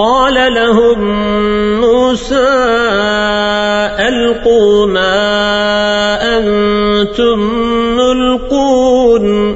قال لهم موسى ألقوا ما أنتم ملقون